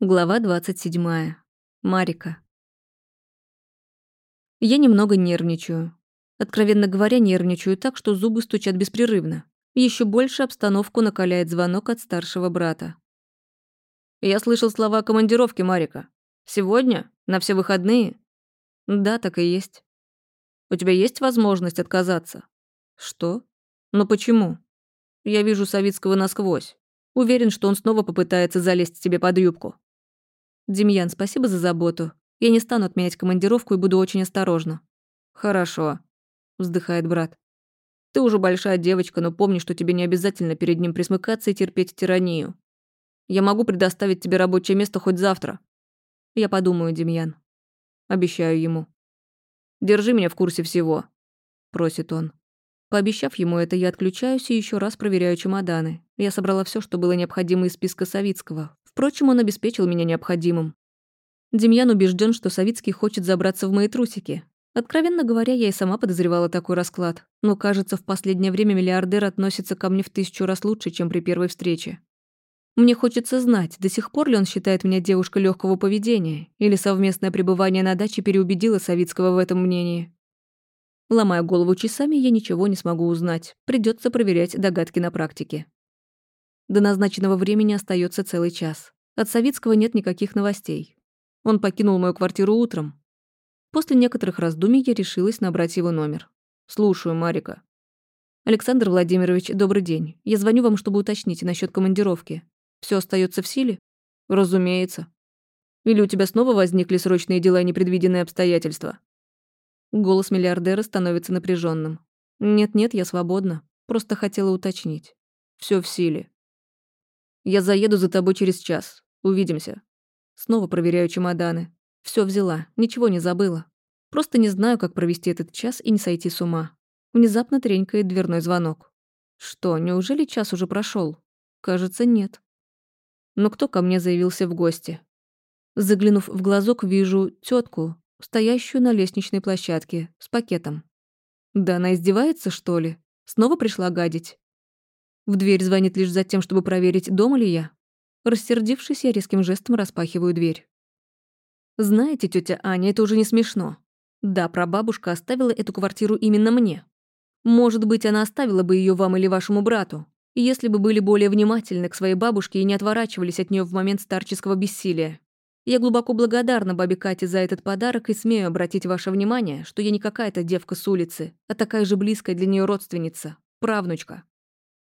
Глава 27. Марика. Я немного нервничаю. Откровенно говоря, нервничаю так, что зубы стучат беспрерывно. Еще больше обстановку накаляет звонок от старшего брата. «Я слышал слова командировки, Марика. Сегодня? На все выходные?» «Да, так и есть». «У тебя есть возможность отказаться?» «Что? Но почему?» «Я вижу Савицкого насквозь. Уверен, что он снова попытается залезть тебе под юбку». «Демьян, спасибо за заботу. Я не стану отменять командировку и буду очень осторожна». «Хорошо», — вздыхает брат. «Ты уже большая девочка, но помни, что тебе не обязательно перед ним присмыкаться и терпеть тиранию. Я могу предоставить тебе рабочее место хоть завтра». «Я подумаю, Демьян». Обещаю ему. «Держи меня в курсе всего», — просит он. Пообещав ему это, я отключаюсь и еще раз проверяю чемоданы. Я собрала все, что было необходимо из списка Савицкого. Впрочем, он обеспечил меня необходимым. Демьян убежден, что Савицкий хочет забраться в мои трусики. Откровенно говоря, я и сама подозревала такой расклад. Но, кажется, в последнее время миллиардер относится ко мне в тысячу раз лучше, чем при первой встрече. Мне хочется знать, до сих пор ли он считает меня девушкой легкого поведения, или совместное пребывание на даче переубедило Савицкого в этом мнении. Ломая голову часами, я ничего не смогу узнать. Придется проверять догадки на практике. До назначенного времени остается целый час. От Савицкого нет никаких новостей. Он покинул мою квартиру утром. После некоторых раздумий я решилась набрать его номер. «Слушаю, Марика». «Александр Владимирович, добрый день. Я звоню вам, чтобы уточнить насчет командировки. Все остается в силе?» «Разумеется. Или у тебя снова возникли срочные дела и непредвиденные обстоятельства?» Голос миллиардера становится напряженным. «Нет-нет, я свободна. Просто хотела уточнить. Все в силе. Я заеду за тобой через час. Увидимся. Снова проверяю чемоданы. Все взяла, ничего не забыла. Просто не знаю, как провести этот час и не сойти с ума. Внезапно тренькает дверной звонок. Что, неужели час уже прошел? Кажется, нет. Но кто ко мне заявился в гости? Заглянув в глазок, вижу тетку, стоящую на лестничной площадке, с пакетом. Да она издевается, что ли? Снова пришла гадить? В дверь звонит лишь за тем, чтобы проверить, дома ли я. Рассердившись, я резким жестом распахиваю дверь. Знаете, тетя Аня, это уже не смешно. Да, прабабушка оставила эту квартиру именно мне. Может быть, она оставила бы ее вам или вашему брату, если бы были более внимательны к своей бабушке и не отворачивались от нее в момент старческого бессилия. Я глубоко благодарна бабе Кате за этот подарок и смею обратить ваше внимание, что я не какая-то девка с улицы, а такая же близкая для нее родственница, правнучка.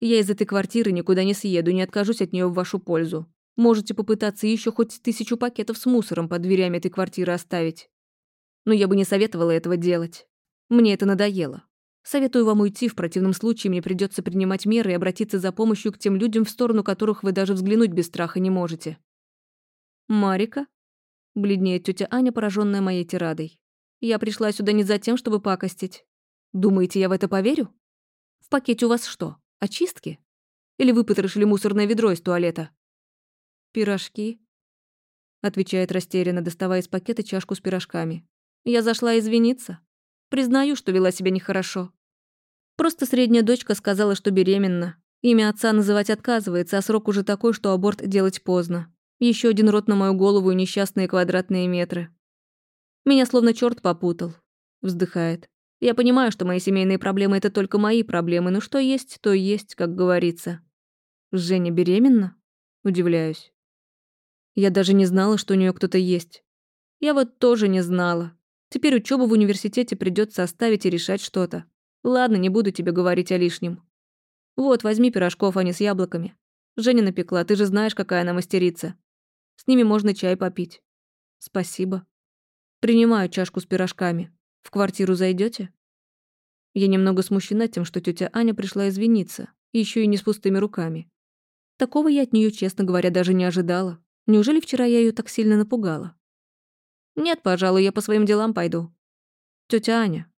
Я из этой квартиры никуда не съеду, не откажусь от нее в вашу пользу. Можете попытаться еще хоть тысячу пакетов с мусором под дверями этой квартиры оставить. Но я бы не советовала этого делать. Мне это надоело. Советую вам уйти, в противном случае мне придется принимать меры и обратиться за помощью к тем людям, в сторону которых вы даже взглянуть без страха не можете. Марика? Бледнеет тетя Аня, пораженная моей тирадой. Я пришла сюда не за тем, чтобы пакостить. Думаете, я в это поверю? В пакете у вас что, Очистки? Или вы потрошили мусорное ведро из туалета? Пирожки, отвечает растерянно, доставая из пакета чашку с пирожками. Я зашла извиниться. Признаю, что вела себя нехорошо. Просто средняя дочка сказала, что беременна. Имя отца называть отказывается, а срок уже такой, что аборт делать поздно. Еще один рот на мою голову и несчастные квадратные метры. Меня словно черт попутал. Вздыхает. Я понимаю, что мои семейные проблемы — это только мои проблемы, но что есть, то есть, как говорится. Женя беременна? Удивляюсь. Я даже не знала, что у нее кто-то есть. Я вот тоже не знала. Теперь учебу в университете придется оставить и решать что-то. Ладно, не буду тебе говорить о лишнем. Вот, возьми пирожков, а не с яблоками. Женя напекла, ты же знаешь, какая она мастерица. С ними можно чай попить. Спасибо. Принимаю чашку с пирожками. В квартиру зайдете? Я немного смущена тем, что тетя Аня пришла извиниться, еще и не с пустыми руками. Такого я от нее, честно говоря, даже не ожидала. Неужели вчера я ее так сильно напугала? Нет, пожалуй, я по своим делам пойду. Тетя Аня.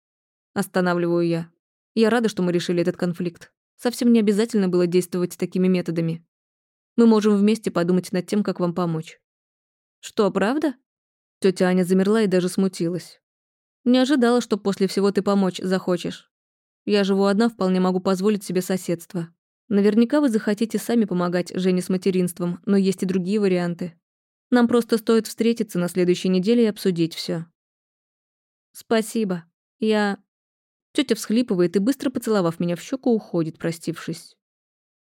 Останавливаю я. Я рада, что мы решили этот конфликт. Совсем не обязательно было действовать такими методами. Мы можем вместе подумать над тем, как вам помочь. Что, правда? Тетя Аня замерла и даже смутилась. Не ожидала, что после всего ты помочь захочешь. Я живу одна, вполне могу позволить себе соседство. Наверняка вы захотите сами помогать Жене с материнством, но есть и другие варианты. Нам просто стоит встретиться на следующей неделе и обсудить все. Спасибо. Я... Тетя всхлипывает и, быстро поцеловав меня в щеку, уходит, простившись.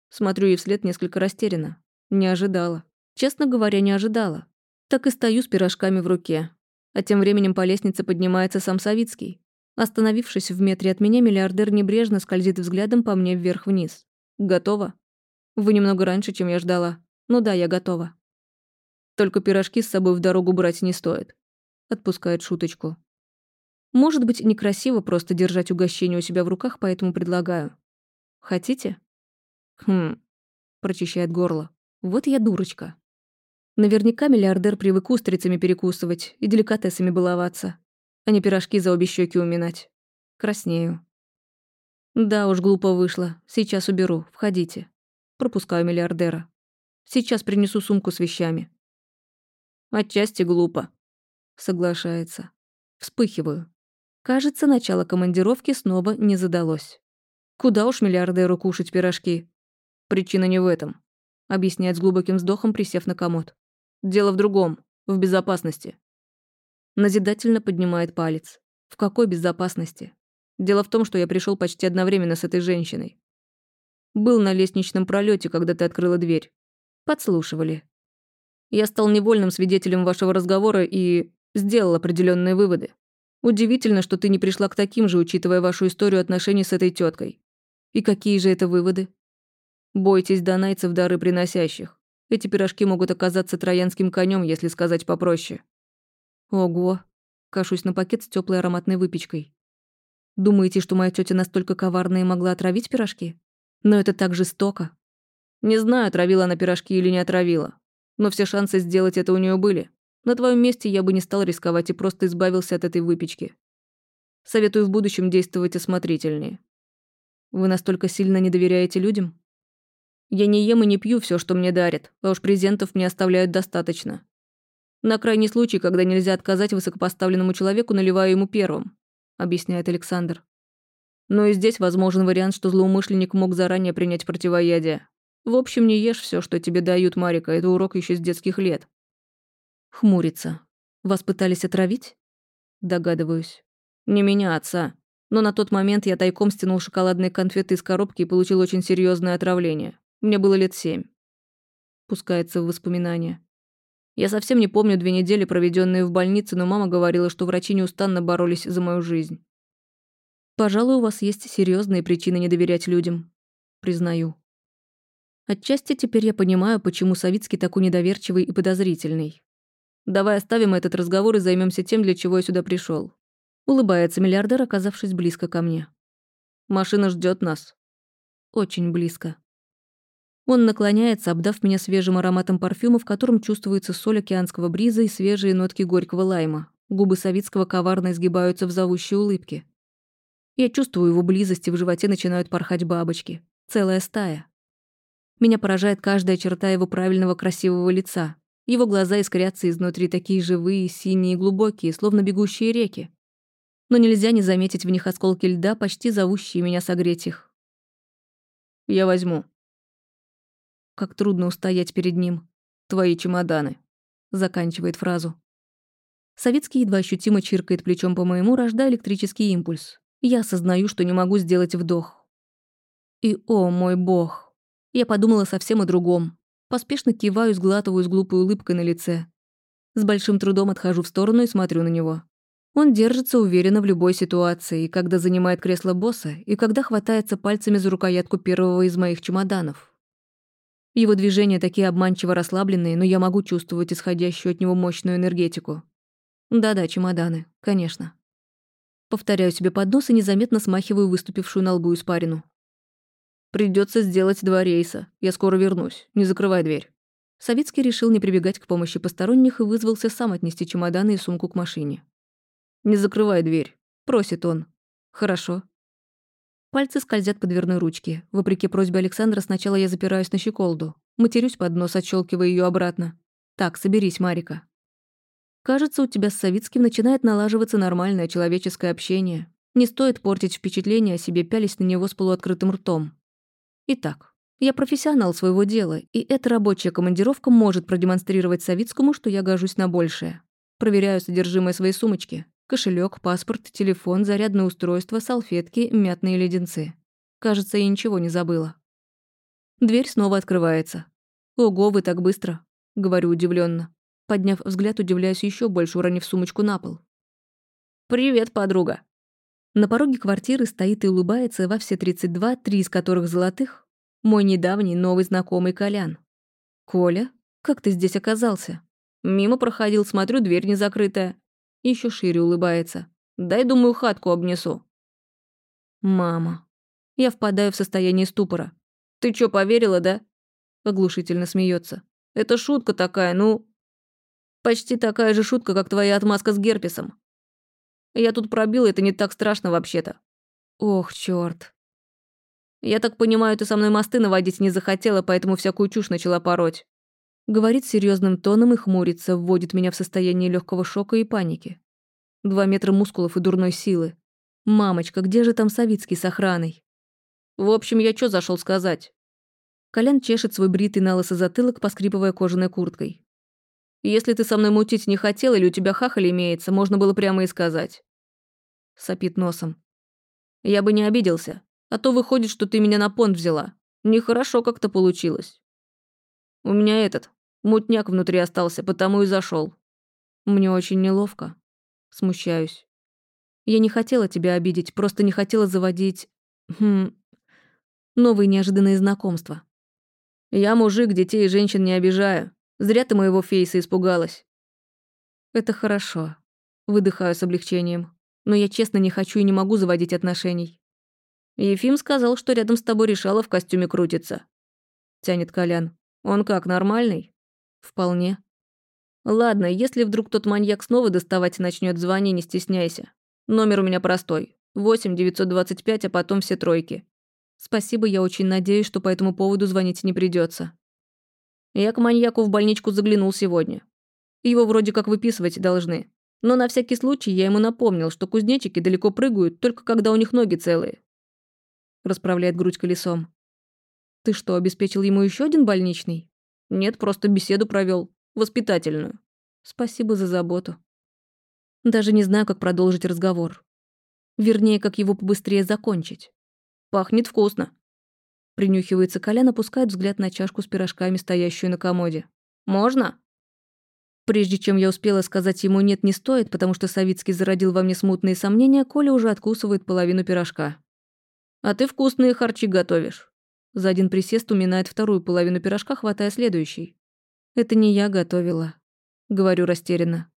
Смотрю ей вслед несколько растерянно. Не ожидала. Честно говоря, не ожидала. Так и стою с пирожками в руке. А тем временем по лестнице поднимается сам Савицкий. Остановившись в метре от меня, миллиардер небрежно скользит взглядом по мне вверх-вниз. «Готово?» «Вы немного раньше, чем я ждала. Ну да, я готова». «Только пирожки с собой в дорогу брать не стоит». Отпускает шуточку. Может быть, некрасиво просто держать угощение у себя в руках, поэтому предлагаю. Хотите? Хм, прочищает горло. Вот я дурочка. Наверняка миллиардер привык устрицами перекусывать и деликатесами баловаться, а не пирожки за обе щеки уминать. Краснею. Да уж, глупо вышло. Сейчас уберу. Входите. Пропускаю миллиардера. Сейчас принесу сумку с вещами. Отчасти глупо. Соглашается. Вспыхиваю. Кажется, начало командировки снова не задалось. Куда уж миллиардеру кушать пирожки? Причина не в этом. Объясняет с глубоким вздохом, присев на комод. Дело в другом. В безопасности. Назидательно поднимает палец. В какой безопасности? Дело в том, что я пришел почти одновременно с этой женщиной. Был на лестничном пролете, когда ты открыла дверь. Подслушивали. Я стал невольным свидетелем вашего разговора и сделал определенные выводы. Удивительно, что ты не пришла к таким же, учитывая вашу историю отношений с этой теткой. И какие же это выводы? Бойтесь донайцев дары приносящих. Эти пирожки могут оказаться троянским конем, если сказать попроще. Ого. Кашусь на пакет с теплой ароматной выпечкой. Думаете, что моя тетя настолько коварная и могла отравить пирожки? Но это так жестоко. Не знаю, отравила она пирожки или не отравила. Но все шансы сделать это у нее были. На твоем месте я бы не стал рисковать и просто избавился от этой выпечки. Советую в будущем действовать осмотрительнее. Вы настолько сильно не доверяете людям? Я не ем и не пью все, что мне дарят, а уж презентов мне оставляют достаточно. На крайний случай, когда нельзя отказать высокопоставленному человеку, наливаю ему первым, объясняет Александр. Но и здесь возможен вариант, что злоумышленник мог заранее принять противоядие. В общем, не ешь все, что тебе дают, Марика, это урок еще с детских лет. Хмурится. Вас пытались отравить? Догадываюсь. Не меня, отца. Но на тот момент я тайком стянул шоколадные конфеты из коробки и получил очень серьезное отравление. Мне было лет семь. Пускается в воспоминания. Я совсем не помню две недели, проведенные в больнице, но мама говорила, что врачи неустанно боролись за мою жизнь. Пожалуй, у вас есть серьезные причины не доверять людям. Признаю. Отчасти теперь я понимаю, почему Савицкий такой недоверчивый и подозрительный. Давай оставим этот разговор и займемся тем, для чего я сюда пришел. Улыбается миллиардер, оказавшись близко ко мне. Машина ждет нас. Очень близко. Он наклоняется, обдав меня свежим ароматом парфюма, в котором чувствуется соль океанского бриза и свежие нотки горького лайма. Губы Савицкого коварно изгибаются в зовущей улыбке. Я чувствую его близость, и в животе начинают порхать бабочки. Целая стая. Меня поражает каждая черта его правильного красивого лица, его глаза искрятся изнутри такие живые, синие и глубокие, словно бегущие реки. Но нельзя не заметить в них осколки льда, почти зовущие меня согреть их. «Я возьму». Как трудно устоять перед ним. «Твои чемоданы», — заканчивает фразу. Савицкий едва ощутимо чиркает плечом по моему, рождая электрический импульс. Я осознаю, что не могу сделать вдох. И, о мой бог, я подумала совсем о другом. Поспешно киваю, сглатываю с глупой улыбкой на лице. С большим трудом отхожу в сторону и смотрю на него. Он держится уверенно в любой ситуации, и когда занимает кресло босса, и когда хватается пальцами за рукоятку первого из моих чемоданов. Его движения такие обманчиво расслабленные, но я могу чувствовать исходящую от него мощную энергетику. Да-да, чемоданы, конечно. Повторяю себе под нос и незаметно смахиваю выступившую на лбу испарину. Придется сделать два рейса. Я скоро вернусь. Не закрывай дверь». Савицкий решил не прибегать к помощи посторонних и вызвался сам отнести чемоданы и сумку к машине. «Не закрывай дверь», — просит он. «Хорошо». Пальцы скользят по дверной ручке. Вопреки просьбе Александра, сначала я запираюсь на щеколду. Матерюсь под нос, отщелкивая ее обратно. «Так, соберись, Марика». «Кажется, у тебя с Савицким начинает налаживаться нормальное человеческое общение. Не стоит портить впечатление о себе, пялись на него с полуоткрытым ртом. Итак, Я профессионал своего дела, и эта рабочая командировка может продемонстрировать Савицкому, что я гожусь на большее. Проверяю содержимое своей сумочки. Кошелек, паспорт, телефон, зарядное устройство, салфетки, мятные леденцы. Кажется, я ничего не забыла. Дверь снова открывается. «Ого, вы так быстро!» — говорю удивленно. Подняв взгляд, удивляюсь еще больше, уронив сумочку на пол. «Привет, подруга!» На пороге квартиры стоит и улыбается во все 32, три из которых золотых, мой недавний новый знакомый Колян. «Коля, как ты здесь оказался?» Мимо проходил, смотрю, дверь не закрытая. Еще шире улыбается. «Дай, думаю, хатку обнесу». «Мама». Я впадаю в состояние ступора. «Ты чё, поверила, да?» Оглушительно смеется. «Это шутка такая, ну...» «Почти такая же шутка, как твоя отмазка с герпесом. Я тут пробил, это не так страшно вообще-то». «Ох, чёрт». «Я так понимаю, ты со мной мосты наводить не захотела, поэтому всякую чушь начала пороть». Говорит серьезным тоном и хмурится, вводит меня в состояние легкого шока и паники. Два метра мускулов и дурной силы. «Мамочка, где же там Савицкий с охраной?» В общем, я чё зашел сказать? Колян чешет свой бритый на лысо затылок, поскрипывая кожаной курткой. Если ты со мной мутить не хотел или у тебя хахаль имеется, можно было прямо и сказать. Сопит носом. Я бы не обиделся. А то выходит, что ты меня на понт взяла. Нехорошо как-то получилось. У меня этот, мутняк внутри остался, потому и зашел. Мне очень неловко. Смущаюсь. Я не хотела тебя обидеть, просто не хотела заводить... Хм, Новые неожиданные знакомства. Я мужик, детей и женщин не обижаю. Зря ты моего фейса испугалась. Это хорошо. Выдыхаю с облегчением. Но я честно не хочу и не могу заводить отношений. Ефим сказал, что рядом с тобой решала в костюме крутиться. Тянет Колян. Он как, нормальный? Вполне. Ладно, если вдруг тот маньяк снова доставать начнет, звони, не стесняйся. Номер у меня простой. 8 925, а потом все тройки. Спасибо, я очень надеюсь, что по этому поводу звонить не придется. Я к маньяку в больничку заглянул сегодня. Его вроде как выписывать должны. Но на всякий случай я ему напомнил, что кузнечики далеко прыгают, только когда у них ноги целые. Расправляет грудь колесом. Ты что, обеспечил ему еще один больничный? Нет, просто беседу провел, Воспитательную. Спасибо за заботу. Даже не знаю, как продолжить разговор. Вернее, как его побыстрее закончить. Пахнет вкусно. Принюхивается Колян, опускает взгляд на чашку с пирожками, стоящую на комоде. «Можно?» Прежде чем я успела сказать ему «нет, не стоит», потому что Савицкий зародил во мне смутные сомнения, Коля уже откусывает половину пирожка. «А ты вкусные харчи готовишь». За один присест уминает вторую половину пирожка, хватая следующий. «Это не я готовила», — говорю растерянно.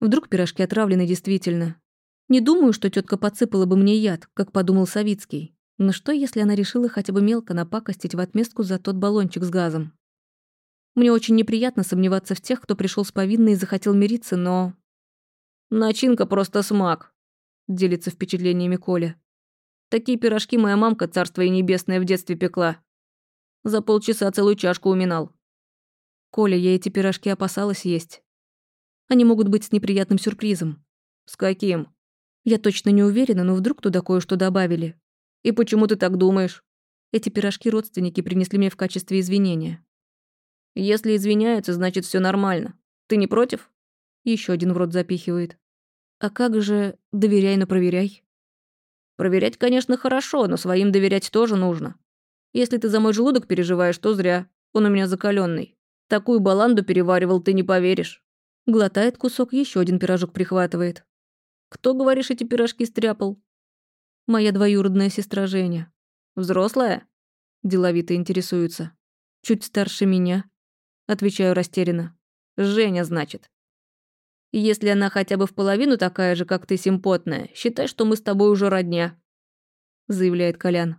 Вдруг пирожки отравлены действительно. Не думаю, что тетка подсыпала бы мне яд, как подумал Савицкий. Но что, если она решила хотя бы мелко напакостить в отместку за тот баллончик с газом? Мне очень неприятно сомневаться в тех, кто пришел с повинной и захотел мириться, но... «Начинка просто смак», — делится впечатлениями Коля. «Такие пирожки моя мамка, царство и небесное, в детстве пекла. За полчаса целую чашку уминал». «Коля, я эти пирожки опасалась есть. Они могут быть с неприятным сюрпризом». «С каким?» Я точно не уверена, но вдруг туда кое-что добавили. И почему ты так думаешь? Эти пирожки родственники принесли мне в качестве извинения. Если извиняются, значит все нормально. Ты не против? Еще один в рот запихивает. А как же доверяй, но проверяй? Проверять, конечно, хорошо, но своим доверять тоже нужно. Если ты за мой желудок переживаешь, то зря. Он у меня закаленный. Такую баланду переваривал, ты не поверишь. Глотает кусок, еще один пирожок прихватывает. Кто, говоришь, эти пирожки стряпал? Моя двоюродная сестра Женя. Взрослая? Деловито интересуется. Чуть старше меня. Отвечаю растерянно. Женя, значит. Если она хотя бы в половину такая же, как ты, симпотная, считай, что мы с тобой уже родня. Заявляет Колян.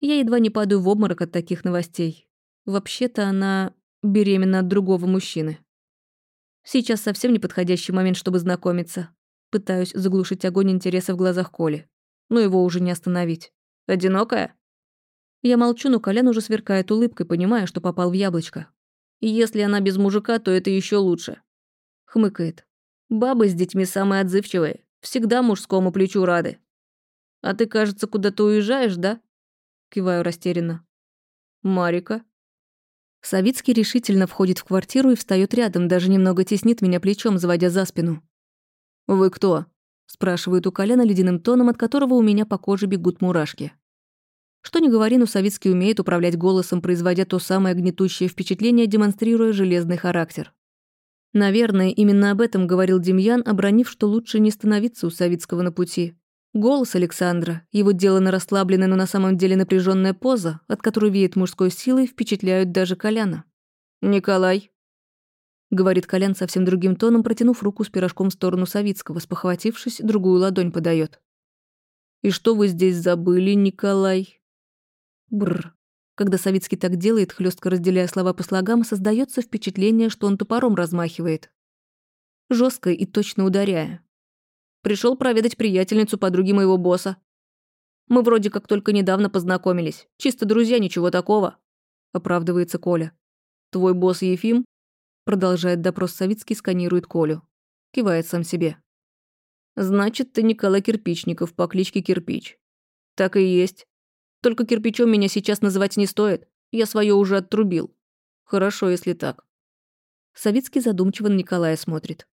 Я едва не падаю в обморок от таких новостей. Вообще-то она беременна от другого мужчины. Сейчас совсем неподходящий момент, чтобы знакомиться. Пытаюсь заглушить огонь интереса в глазах Коли. Но его уже не остановить. «Одинокая?» Я молчу, но Колян уже сверкает улыбкой, понимая, что попал в яблочко. Если она без мужика, то это еще лучше. Хмыкает. Бабы с детьми самые отзывчивые. Всегда мужскому плечу рады. А ты, кажется, куда-то уезжаешь, да? Киваю растерянно. Марика?» Савицкий решительно входит в квартиру и встает рядом, даже немного теснит меня плечом, заводя за спину. «Вы кто?» – спрашивает у Коляна ледяным тоном, от которого у меня по коже бегут мурашки. Что ни говори, но Савицкий умеет управлять голосом, производя то самое гнетущее впечатление, демонстрируя железный характер. Наверное, именно об этом говорил Демьян, обронив, что лучше не становиться у Савицкого на пути. Голос Александра, его делано расслабленная, но на самом деле напряженная поза, от которой веет мужской силой, впечатляют даже Коляна. «Николай», — говорит Колян совсем другим тоном, протянув руку с пирожком в сторону Савицкого, спохватившись, другую ладонь подает. «И что вы здесь забыли, Николай?» Бррр. Когда Савицкий так делает, хлестко разделяя слова по слогам, создается впечатление, что он топором размахивает. Жестко и точно ударяя. Пришел проведать приятельницу подруги моего босса. Мы вроде как только недавно познакомились. Чисто друзья, ничего такого. Оправдывается Коля. Твой босс Ефим? Продолжает допрос Савицкий, сканирует Колю. Кивает сам себе. Значит, ты Николай Кирпичников по кличке Кирпич. Так и есть. Только кирпичом меня сейчас называть не стоит. Я свое уже отрубил. Хорошо, если так. Савицкий задумчиво на Николая смотрит.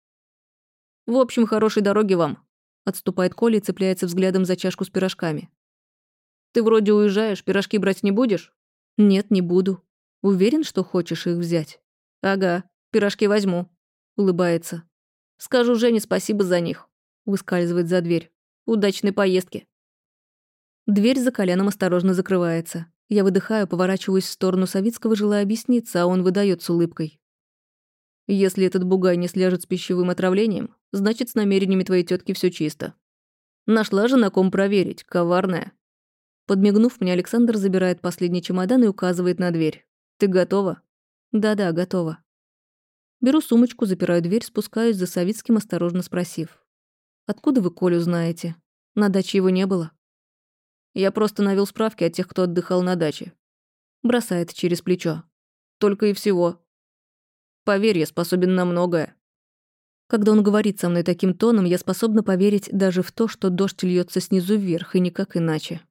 В общем, хорошей дороги вам. Отступает Коля и цепляется взглядом за чашку с пирожками. Ты вроде уезжаешь, пирожки брать не будешь? Нет, не буду. Уверен, что хочешь их взять? Ага, пирожки возьму. Улыбается. Скажу Жене спасибо за них. Выскальзывает за дверь. Удачной поездки. Дверь за коленом осторожно закрывается. Я выдыхаю, поворачиваюсь в сторону Савицкого, желая объясниться, а он выдает с улыбкой. Если этот бугай не сляжет с пищевым отравлением, значит, с намерениями твоей тетки все чисто. Нашла же на ком проверить, коварная. Подмигнув мне, Александр забирает последний чемодан и указывает на дверь. Ты готова? Да-да, готова. Беру сумочку, запираю дверь, спускаюсь за Савицким, осторожно спросив. Откуда вы Колю знаете? На даче его не было. Я просто навел справки о тех, кто отдыхал на даче. Бросает через плечо. Только и всего. Поверь, я способен на многое. Когда он говорит со мной таким тоном, я способна поверить даже в то, что дождь льется снизу вверх, и никак иначе.